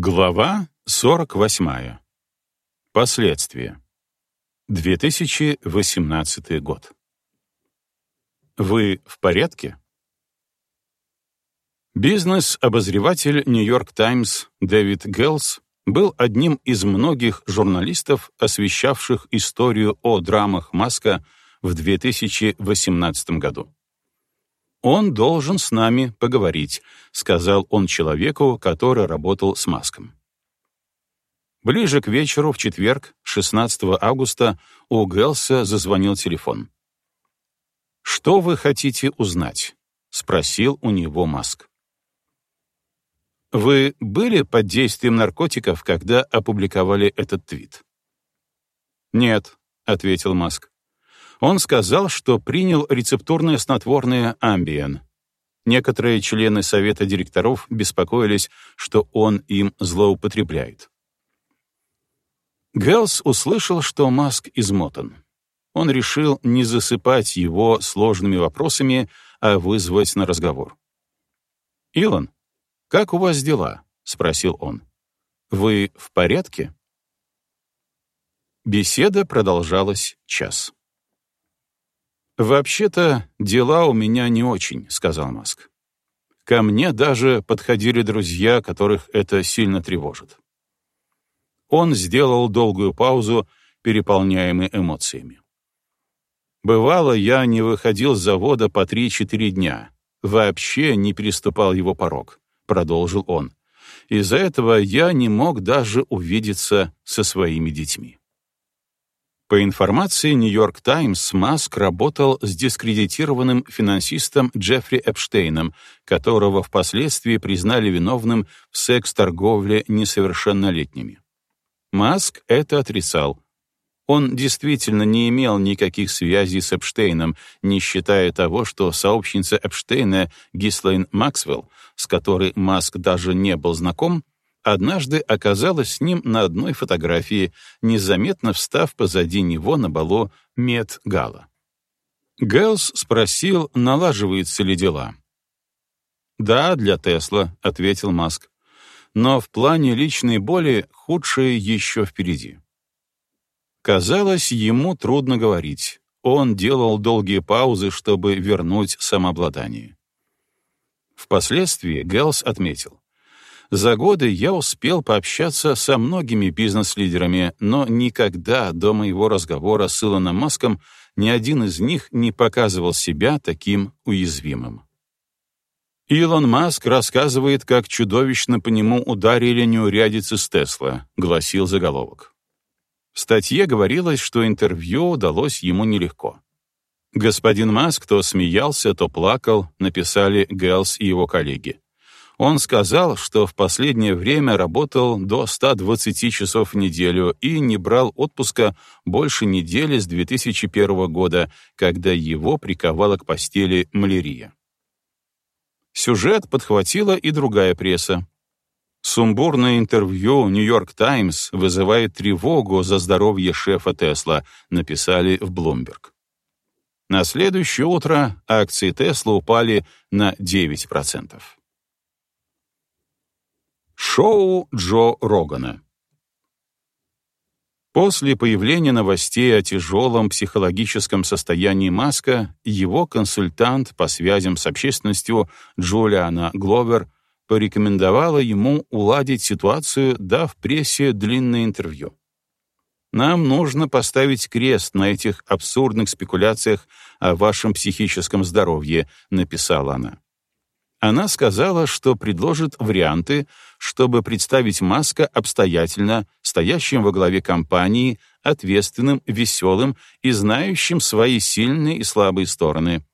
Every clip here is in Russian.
Глава 48. Последствия. 2018 год. Вы в порядке? Бизнес-обозреватель «Нью-Йорк Таймс» Дэвид Гелс был одним из многих журналистов, освещавших историю о драмах Маска в 2018 году. «Он должен с нами поговорить», — сказал он человеку, который работал с Маском. Ближе к вечеру, в четверг, 16 августа, у Гелса зазвонил телефон. «Что вы хотите узнать?» — спросил у него Маск. «Вы были под действием наркотиков, когда опубликовали этот твит?» «Нет», — ответил Маск. Он сказал, что принял рецептурное снотворное амбиен. Некоторые члены совета директоров беспокоились, что он им злоупотребляет. Гэлс услышал, что Маск измотан. Он решил не засыпать его сложными вопросами, а вызвать на разговор. «Илон, как у вас дела?» — спросил он. «Вы в порядке?» Беседа продолжалась час. «Вообще-то дела у меня не очень», — сказал Маск. «Ко мне даже подходили друзья, которых это сильно тревожит». Он сделал долгую паузу, переполняемый эмоциями. «Бывало, я не выходил с завода по три-четыре дня, вообще не переступал его порог», — продолжил он. «Из-за этого я не мог даже увидеться со своими детьми». По информации «Нью-Йорк Таймс», Маск работал с дискредитированным финансистом Джеффри Эпштейном, которого впоследствии признали виновным в секс-торговле несовершеннолетними. Маск это отрицал. Он действительно не имел никаких связей с Эпштейном, не считая того, что сообщница Эпштейна Гислейн Максвелл, с которой Маск даже не был знаком, однажды оказалась с ним на одной фотографии, незаметно встав позади него на балу Мед Гала. Гэлс спросил, налаживаются ли дела. «Да, для Тесла», — ответил Маск. «Но в плане личной боли худшее еще впереди». Казалось, ему трудно говорить. Он делал долгие паузы, чтобы вернуть самообладание. Впоследствии Гэлс отметил. За годы я успел пообщаться со многими бизнес-лидерами, но никогда до моего разговора с Илоном Маском ни один из них не показывал себя таким уязвимым. Илон Маск рассказывает, как чудовищно по нему ударили неурядицы с Тесла, гласил заголовок. В статье говорилось, что интервью удалось ему нелегко. Господин Маск то смеялся, то плакал, написали Гэлс и его коллеги. Он сказал, что в последнее время работал до 120 часов в неделю и не брал отпуска больше недели с 2001 года, когда его приковала к постели малярия. Сюжет подхватила и другая пресса. Сумбурное интервью «Нью-Йорк Таймс» вызывает тревогу за здоровье шефа Тесла, написали в Bloomberg. На следующее утро акции Тесла упали на 9%. Шоу Джо Рогана. После появления новостей о тяжелом психологическом состоянии Маска, его консультант по связям с общественностью Джулиана Гловер порекомендовала ему уладить ситуацию, дав прессе длинное интервью. «Нам нужно поставить крест на этих абсурдных спекуляциях о вашем психическом здоровье», — написала она. Она сказала, что предложит варианты, чтобы представить Маска обстоятельно, стоящим во главе компании, ответственным, веселым и знающим свои сильные и слабые стороны.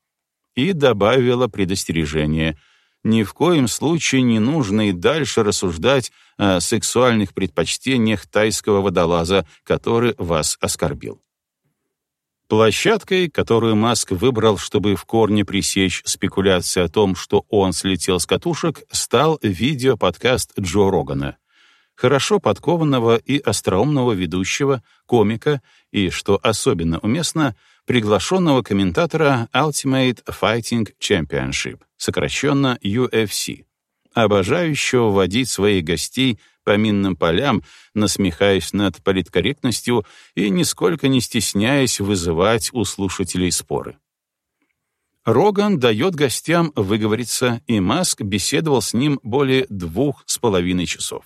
И добавила предостережение. Ни в коем случае не нужно и дальше рассуждать о сексуальных предпочтениях тайского водолаза, который вас оскорбил. Площадкой, которую Маск выбрал, чтобы в корне пресечь спекуляции о том, что он слетел с катушек, стал видеоподкаст Джо Рогана, хорошо подкованного и остроумного ведущего, комика и, что особенно уместно, приглашенного комментатора Ultimate Fighting Championship, сокращенно UFC, обожающего водить своих гостей по минным полям, насмехаясь над политкорректностью и нисколько не стесняясь вызывать у слушателей споры. Роган дает гостям выговориться, и Маск беседовал с ним более двух с половиной часов.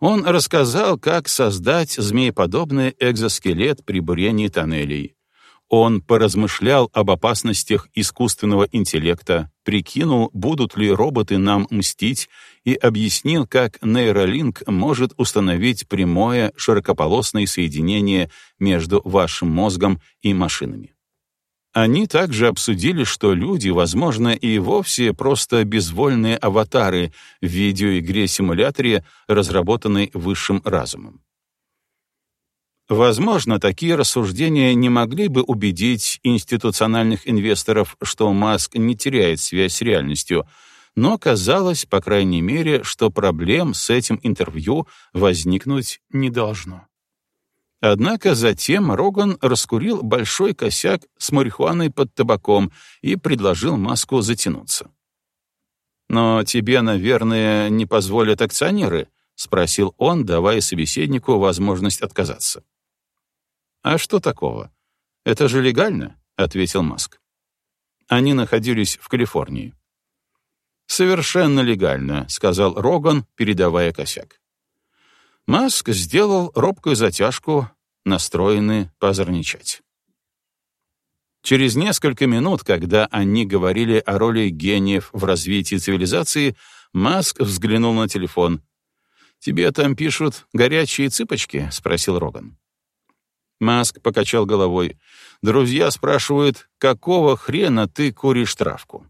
Он рассказал, как создать змееподобный экзоскелет при бурении тоннелей, он поразмышлял об опасностях искусственного интеллекта, прикинул, будут ли роботы нам мстить, и объяснил, как нейролинк может установить прямое широкополосное соединение между вашим мозгом и машинами. Они также обсудили, что люди, возможно, и вовсе просто безвольные аватары в видеоигре-симуляторе, разработанной высшим разумом. Возможно, такие рассуждения не могли бы убедить институциональных инвесторов, что Маск не теряет связь с реальностью, но казалось, по крайней мере, что проблем с этим интервью возникнуть не должно. Однако затем Роган раскурил большой косяк с марихуаной под табаком и предложил Маску затянуться. «Но тебе, наверное, не позволят акционеры?» — спросил он, давая собеседнику возможность отказаться. «А что такого? Это же легально», — ответил Маск. Они находились в Калифорнии. «Совершенно легально», — сказал Роган, передавая косяк. Маск сделал робкую затяжку, настроенный позорничать. Через несколько минут, когда они говорили о роли гениев в развитии цивилизации, Маск взглянул на телефон. «Тебе там пишут горячие цыпочки?» — спросил Роган. Маск покачал головой. Друзья спрашивают, какого хрена ты куришь травку?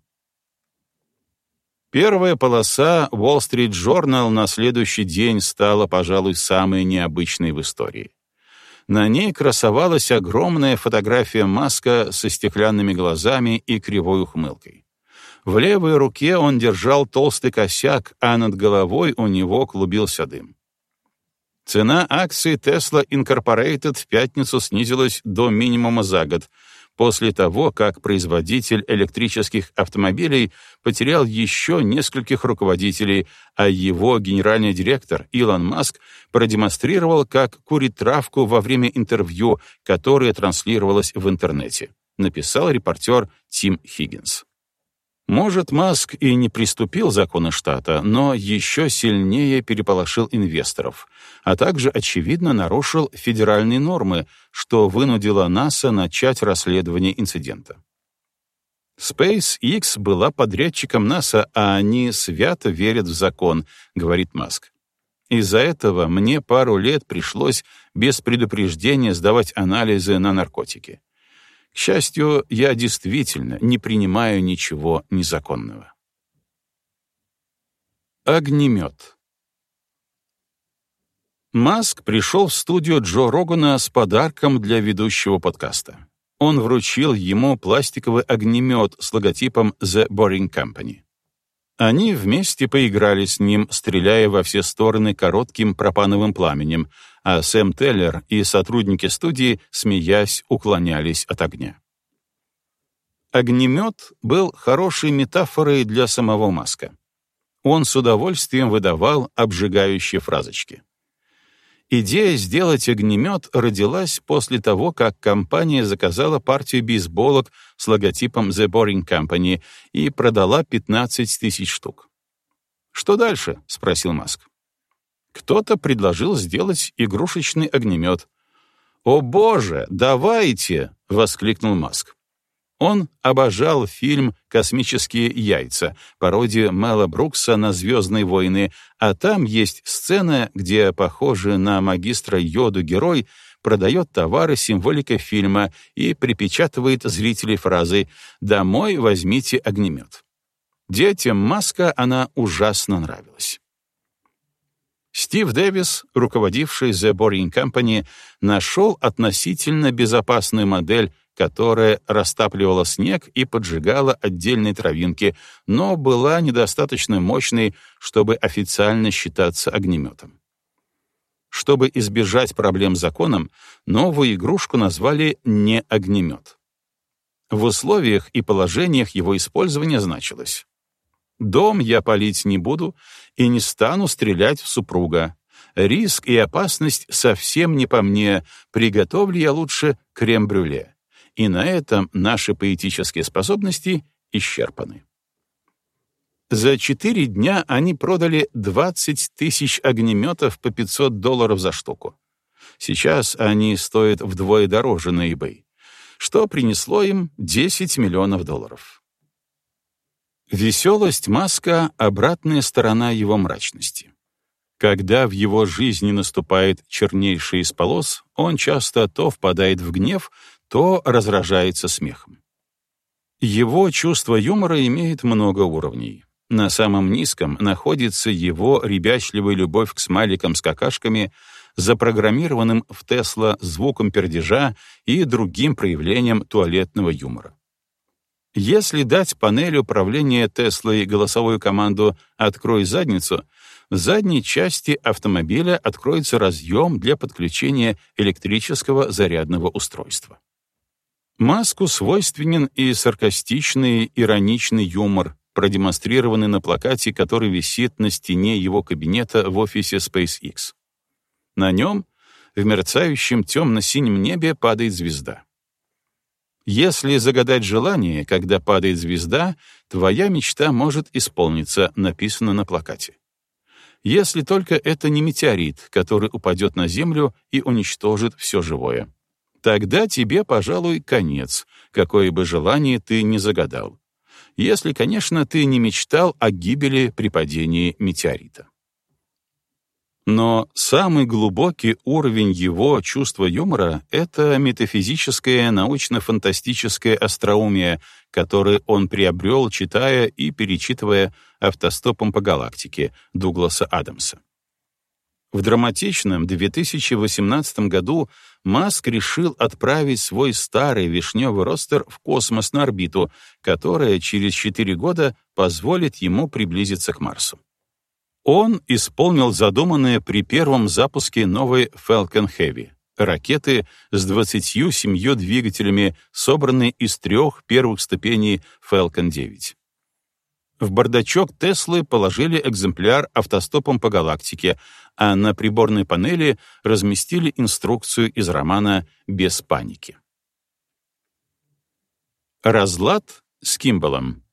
Первая полоса Wall Street Journal на следующий день стала, пожалуй, самой необычной в истории. На ней красовалась огромная фотография Маска со стеклянными глазами и кривой ухмылкой. В левой руке он держал толстый косяк, а над головой у него клубился дым. Цена акций Tesla Incorporated в пятницу снизилась до минимума за год, после того, как производитель электрических автомобилей потерял еще нескольких руководителей, а его генеральный директор Илон Маск продемонстрировал, как курит травку во время интервью, которое транслировалось в интернете, написал репортер Тим Хиггинс. Может, Маск и не приступил законы штата, но еще сильнее переполошил инвесторов, а также, очевидно, нарушил федеральные нормы, что вынудило НАСА начать расследование инцидента. SpaceX была подрядчиком НАСА, а они свято верят в закон, говорит Маск. Из-за этого мне пару лет пришлось без предупреждения сдавать анализы на наркотики. К счастью, я действительно не принимаю ничего незаконного. Огнемет. Маск пришел в студию Джо Рогана с подарком для ведущего подкаста. Он вручил ему пластиковый огнемет с логотипом The Boring Company. Они вместе поиграли с ним, стреляя во все стороны коротким пропановым пламенем, а Сэм Теллер и сотрудники студии, смеясь, уклонялись от огня. Огнемет был хорошей метафорой для самого Маска. Он с удовольствием выдавал обжигающие фразочки. Идея сделать огнемет родилась после того, как компания заказала партию бейсболок с логотипом The Boring Company и продала 15 тысяч штук. «Что дальше?» — спросил Маск. Кто-то предложил сделать игрушечный огнемет. «О боже, давайте!» — воскликнул Маск. Он обожал фильм «Космические яйца», пародию Мэла Брукса на «Звездные войны», а там есть сцена, где похожий на магистра Йоду герой продает товары символикой фильма и припечатывает зрителей фразой «Домой возьмите огнемет». Детям Маска она ужасно нравилась. Стив Дэвис, руководивший The Boring Company, нашел относительно безопасную модель которая растапливала снег и поджигала отдельные травинки, но была недостаточно мощной, чтобы официально считаться огнеметом. Чтобы избежать проблем с законом, новую игрушку назвали «не огнемет». В условиях и положениях его использования значилось Дом я палить не буду и не стану стрелять в супруга. Риск и опасность совсем не по мне, приготовлю я лучше крем-брюле. И на этом наши поэтические способности исчерпаны. За четыре дня они продали 20 тысяч огнеметов по 500 долларов за штуку. Сейчас они стоят вдвое дороже на eBay, что принесло им 10 миллионов долларов. Веселость Маска — обратная сторона его мрачности. Когда в его жизни наступает чернейший из полос, он часто то впадает в гнев, то разражается смехом. Его чувство юмора имеет много уровней. На самом низком находится его ребячливая любовь к смайликам с какашками, запрограммированным в Тесла звуком пердежа и другим проявлением туалетного юмора. Если дать панели управления Теслой голосовую команду «Открой задницу», в задней части автомобиля откроется разъем для подключения электрического зарядного устройства. Маску свойственен и саркастичный, ироничный юмор, продемонстрированный на плакате, который висит на стене его кабинета в офисе SpaceX. На нем, в мерцающем темно-синем небе, падает звезда. Если загадать желание, когда падает звезда, твоя мечта может исполниться, написано на плакате. Если только это не метеорит, который упадет на Землю и уничтожит все живое. Тогда тебе, пожалуй, конец, какое бы желание ты ни загадал. Если, конечно, ты не мечтал о гибели при падении метеорита. Но самый глубокий уровень его чувства юмора — это метафизическое научно-фантастическое остроумие, которое он приобрел, читая и перечитывая «Автостопом по галактике» Дугласа Адамса. В драматичном 2018 году Маск решил отправить свой старый вишневый ростер в космос на орбиту, которая через 4 года позволит ему приблизиться к Марсу. Он исполнил задуманное при первом запуске новой Falcon Heavy — ракеты с 27 двигателями, собранной из трех первых ступеней Falcon 9. В бардачок Теслы положили экземпляр автостопом по галактике, а на приборной панели разместили инструкцию из романа «Без паники». Разлад с Кимбалом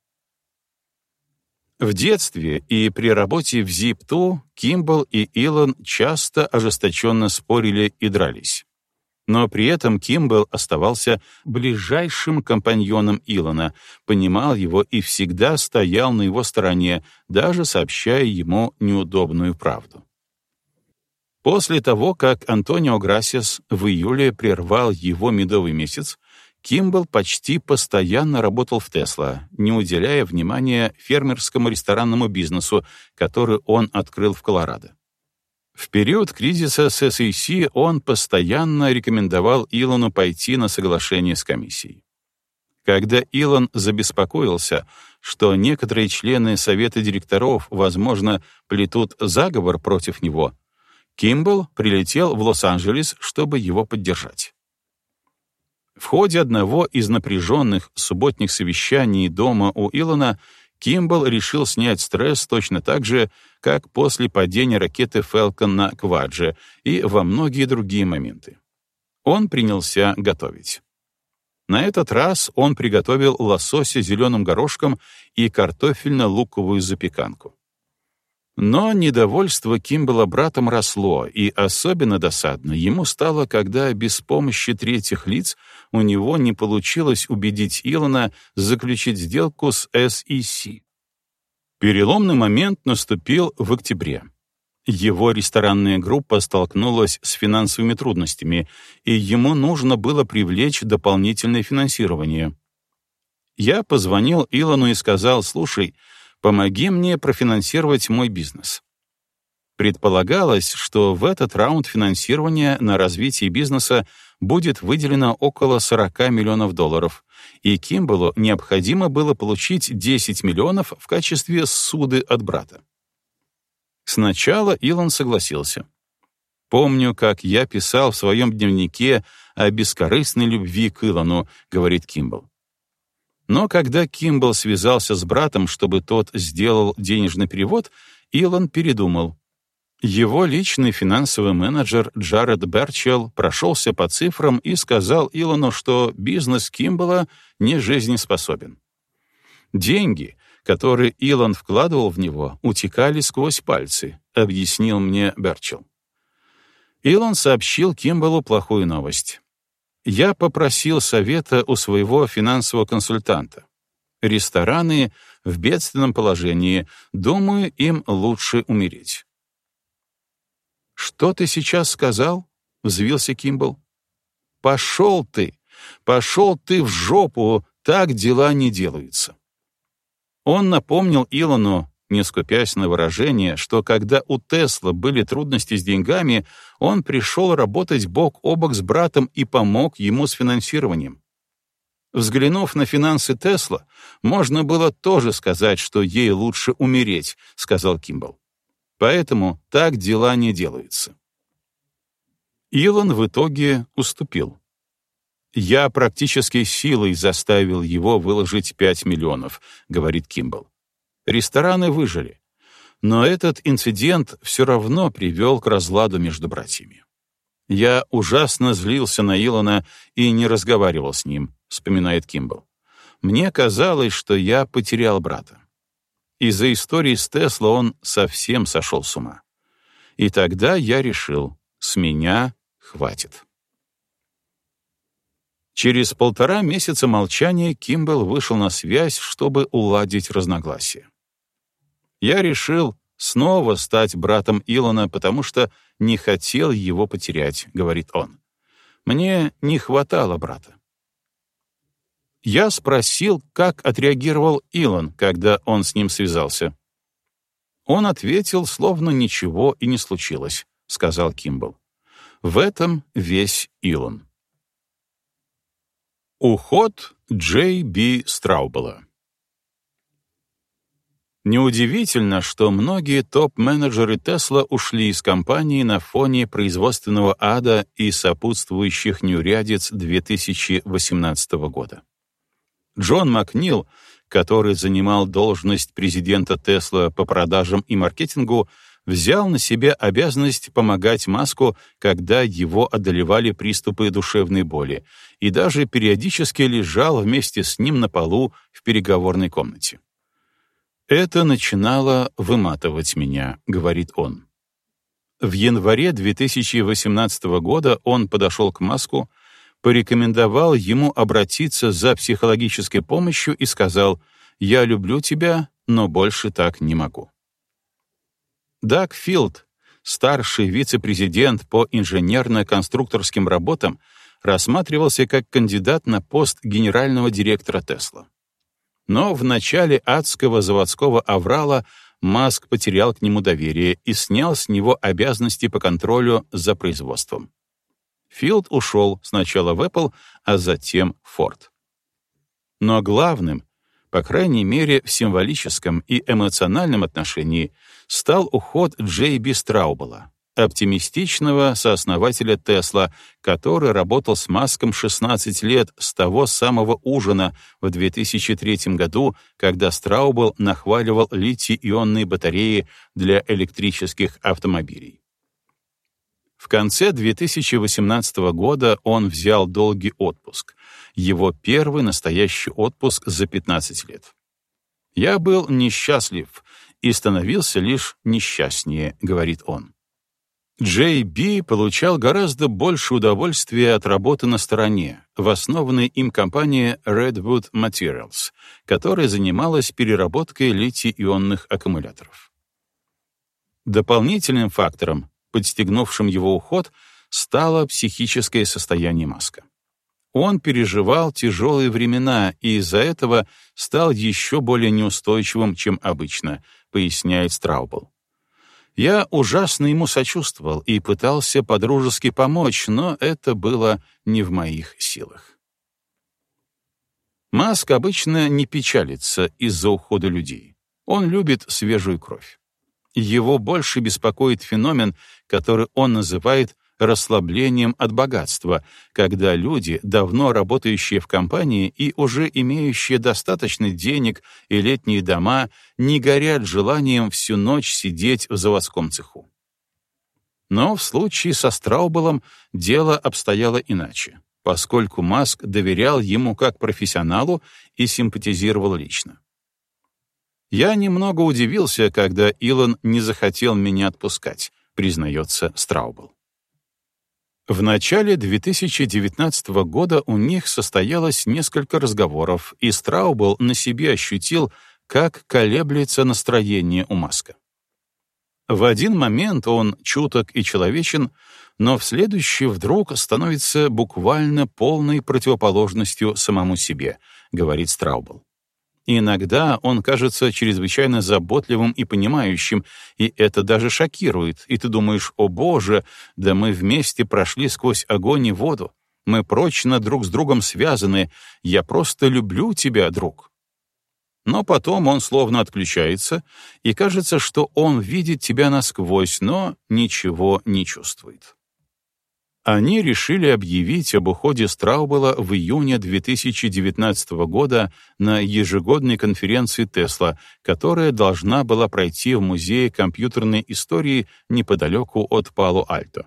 в детстве и при работе в ЗИПТУ Кимбл и Илон часто ожесточенно спорили и дрались. Но при этом Кимбл оставался ближайшим компаньоном Илона, понимал его и всегда стоял на его стороне, даже сообщая ему неудобную правду. После того, как Антонио Грасиас в июле прервал его медовый месяц, Кимбл почти постоянно работал в Тесла, не уделяя внимания фермерскому ресторанному бизнесу, который он открыл в Колорадо. В период кризиса с SEC он постоянно рекомендовал Илону пойти на соглашение с комиссией. Когда Илон забеспокоился, что некоторые члены совета директоров, возможно, плетут заговор против него, Кимбл прилетел в Лос-Анджелес, чтобы его поддержать. В ходе одного из напряженных субботних совещаний дома у Илона Кимбл решил снять стресс точно так же, как после падения ракеты Falcon на Квадже и во многие другие моменты. Он принялся готовить. На этот раз он приготовил лосося зеленым горошком и картофельно-луковую запеканку. Но недовольство Кимбела братом росло, и особенно досадно ему стало, когда без помощи третьих лиц у него не получилось убедить Илона заключить сделку с SEC. Переломный момент наступил в октябре. Его ресторанная группа столкнулась с финансовыми трудностями, и ему нужно было привлечь дополнительное финансирование. Я позвонил Илону и сказал, «Слушай, Помоги мне профинансировать мой бизнес. Предполагалось, что в этот раунд финансирования на развитие бизнеса будет выделено около 40 миллионов долларов, и Кимбалу необходимо было получить 10 миллионов в качестве суды от брата. Сначала Илон согласился. «Помню, как я писал в своем дневнике о бескорыстной любви к Илону», — говорит Кимбл. Но когда Кимбл связался с братом, чтобы тот сделал денежный перевод, Илон передумал. Его личный финансовый менеджер Джаред Берчелл прошелся по цифрам и сказал Илону, что бизнес Кимбала не жизнеспособен. Деньги, которые Илон вкладывал в него, утекали сквозь пальцы, объяснил мне Берчелл. Илон сообщил Кимбалу плохую новость. Я попросил совета у своего финансового консультанта. Рестораны в бедственном положении, думаю, им лучше умереть. «Что ты сейчас сказал?» — взвился Кимбл. «Пошел ты! Пошел ты в жопу! Так дела не делаются!» Он напомнил Илону, не скупясь на выражение, что когда у Тесла были трудности с деньгами, он пришел работать бок о бок с братом и помог ему с финансированием. Взглянув на финансы Тесла, можно было тоже сказать, что ей лучше умереть, сказал Кимбл. Поэтому так дела не делаются. Илон в итоге уступил. «Я практически силой заставил его выложить 5 миллионов», — говорит Кимбл. Рестораны выжили. Но этот инцидент все равно привел к разладу между братьями. «Я ужасно злился на Илона и не разговаривал с ним», — вспоминает Кимбл. «Мне казалось, что я потерял брата. Из-за истории с Тесла он совсем сошел с ума. И тогда я решил, с меня хватит. Через полтора месяца молчания Кимбл вышел на связь, чтобы уладить разногласия. Я решил снова стать братом Илона, потому что не хотел его потерять, говорит он. Мне не хватало брата. Я спросил, как отреагировал Илон, когда он с ним связался. Он ответил, словно ничего и не случилось, сказал Кимбл. В этом весь Илон. Уход Джей Би Страубела Неудивительно, что многие топ-менеджеры Тесла ушли из компании на фоне производственного ада и сопутствующих неурядиц 2018 года. Джон Макнил, который занимал должность президента Тесла по продажам и маркетингу, взял на себя обязанность помогать Маску, когда его одолевали приступы душевной боли, и даже периодически лежал вместе с ним на полу в переговорной комнате. «Это начинало выматывать меня», — говорит он. В январе 2018 года он подошел к Маску, порекомендовал ему обратиться за психологической помощью и сказал «Я люблю тебя, но больше так не могу». Даг Филд, старший вице-президент по инженерно-конструкторским работам, рассматривался как кандидат на пост генерального директора Тесла. Но в начале адского заводского аврала Маск потерял к нему доверие и снял с него обязанности по контролю за производством. Филд ушел сначала в Apple, а затем в Ford. Но главным, по крайней мере в символическом и эмоциональном отношении, стал уход Джей Би Страубела, оптимистичного сооснователя Тесла, который работал с Маском 16 лет с того самого ужина в 2003 году, когда Страубел нахваливал литий-ионные батареи для электрических автомобилей. В конце 2018 года он взял долгий отпуск, его первый настоящий отпуск за 15 лет. «Я был несчастлив и становился лишь несчастнее», — говорит он. Джей Би получал гораздо больше удовольствия от работы на стороне, в основанной им компании Redwood Materials, которая занималась переработкой литий-ионных аккумуляторов. Дополнительным фактором, подстегнувшим его уход, стало психическое состояние Маска. Он переживал тяжелые времена и из-за этого стал еще более неустойчивым, чем обычно, поясняет Страубл. Я ужасно ему сочувствовал и пытался подружески помочь, но это было не в моих силах. Маск обычно не печалится из-за ухода людей. Он любит свежую кровь. Его больше беспокоит феномен, который он называет расслаблением от богатства, когда люди, давно работающие в компании и уже имеющие достаточно денег и летние дома, не горят желанием всю ночь сидеть в заводском цеху. Но в случае со Страубелом дело обстояло иначе, поскольку Маск доверял ему как профессионалу и симпатизировал лично. Я немного удивился, когда Илон не захотел меня отпускать, признается Страубл. В начале 2019 года у них состоялось несколько разговоров, и Страубл на себе ощутил, как колеблется настроение у Маска. В один момент он чуток и человечен, но в следующий вдруг становится буквально полной противоположностью самому себе, говорит Страубл. Иногда он кажется чрезвычайно заботливым и понимающим, и это даже шокирует, и ты думаешь, о боже, да мы вместе прошли сквозь огонь и воду, мы прочно друг с другом связаны, я просто люблю тебя, друг. Но потом он словно отключается, и кажется, что он видит тебя насквозь, но ничего не чувствует. Они решили объявить об уходе Страубела в июне 2019 года на ежегодной конференции Тесла, которая должна была пройти в Музее компьютерной истории неподалеку от Пало-Альто.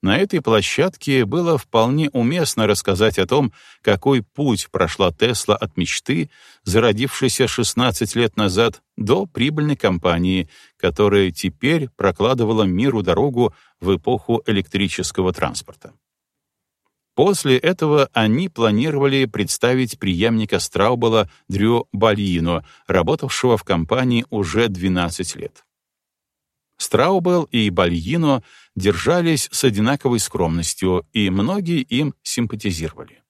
На этой площадке было вполне уместно рассказать о том, какой путь прошла Тесла от мечты, зародившейся 16 лет назад, до прибыльной компании, которая теперь прокладывала миру дорогу в эпоху электрического транспорта. После этого они планировали представить преемника Страубела Дрю Бальино, работавшего в компании уже 12 лет. Страубел и Бальино держались с одинаковой скромностью, и многие им симпатизировали.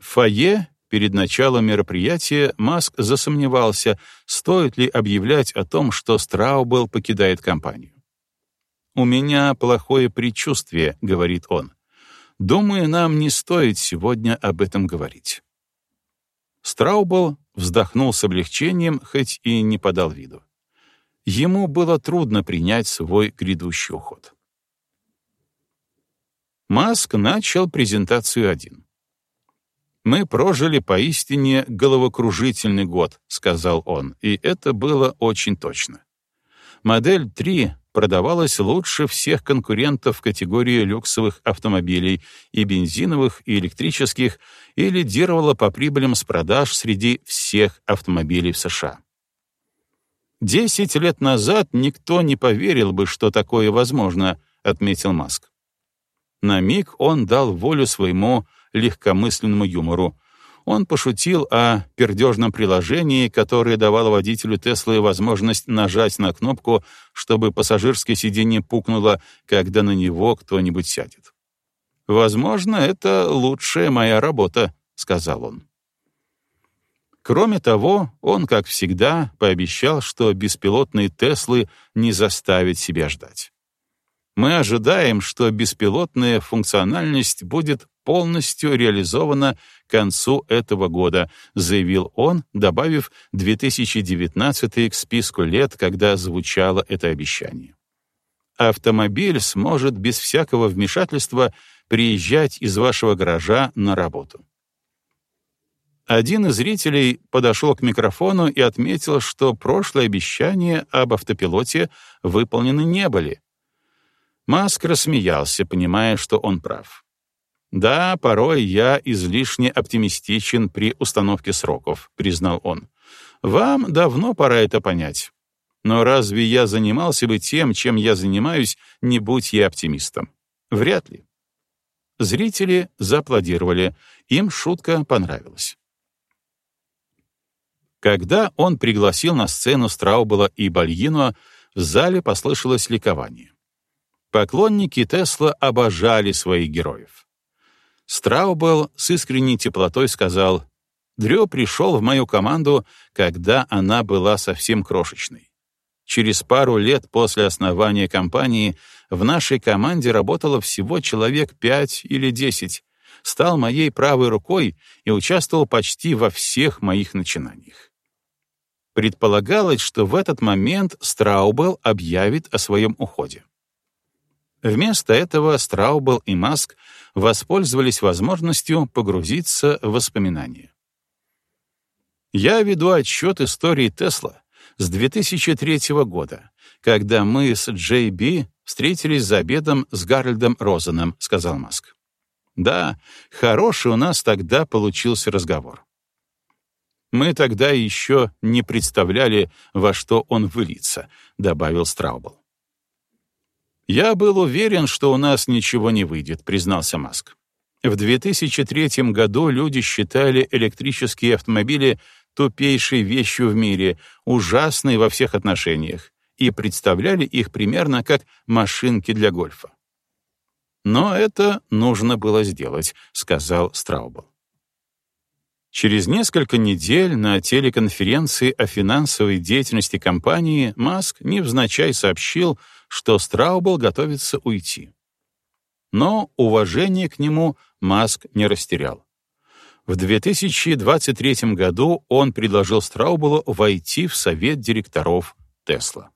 В фойе перед началом мероприятия Маск засомневался, стоит ли объявлять о том, что Страубел покидает компанию. «У меня плохое предчувствие», — говорит он. «Думаю, нам не стоит сегодня об этом говорить». Страубел вздохнул с облегчением, хоть и не подал виду. Ему было трудно принять свой грядущий уход. Маск начал презентацию один. «Мы прожили поистине головокружительный год», — сказал он, и это было очень точно. Модель 3 продавалась лучше всех конкурентов в категории люксовых автомобилей и бензиновых, и электрических, и лидировала по прибылям с продаж среди всех автомобилей в США. Десять лет назад никто не поверил бы, что такое возможно, отметил Маск. На миг он дал волю своему легкомысленному юмору. Он пошутил о пердежном приложении, которое давало водителю Теслы возможность нажать на кнопку, чтобы пассажирское сиденье пукнуло, когда на него кто-нибудь сядет. «Возможно, это лучшая моя работа», — сказал он. Кроме того, он, как всегда, пообещал, что беспилотные Теслы не заставят себя ждать. Мы ожидаем, что беспилотная функциональность будет полностью реализована к концу этого года, заявил он, добавив 2019 к списку лет, когда звучало это обещание. Автомобиль сможет без всякого вмешательства приезжать из вашего гаража на работу. Один из зрителей подошел к микрофону и отметил, что прошлые обещания об автопилоте выполнены не были. Маск рассмеялся, понимая, что он прав. «Да, порой я излишне оптимистичен при установке сроков», — признал он. «Вам давно пора это понять. Но разве я занимался бы тем, чем я занимаюсь, не будь я оптимистом? Вряд ли». Зрители зааплодировали, им шутка понравилась. Когда он пригласил на сцену Страубела и Бальино, в зале послышалось ликование. Поклонники Тесла обожали своих героев. Страубел с искренней теплотой сказал, «Дрё пришел в мою команду, когда она была совсем крошечной. Через пару лет после основания компании в нашей команде работало всего человек пять или десять, стал моей правой рукой и участвовал почти во всех моих начинаниях. Предполагалось, что в этот момент Страубел объявит о своем уходе. Вместо этого Страубл и Маск воспользовались возможностью погрузиться в воспоминания. Я веду отчет истории Тесла с 2003 года, когда мы с Джей Би встретились за обедом с Гарольдом Розеном, сказал Маск. Да, хороший у нас тогда получился разговор. Мы тогда еще не представляли, во что он выльется, добавил Страубл. Я был уверен, что у нас ничего не выйдет, признался Маск. В 2003 году люди считали электрические автомобили тупейшей вещью в мире, ужасной во всех отношениях, и представляли их примерно как машинки для гольфа. «Но это нужно было сделать», — сказал Страубл. Через несколько недель на телеконференции о финансовой деятельности компании Маск невзначай сообщил, что Страубл готовится уйти. Но уважение к нему Маск не растерял. В 2023 году он предложил Страубелу войти в совет директоров Тесла.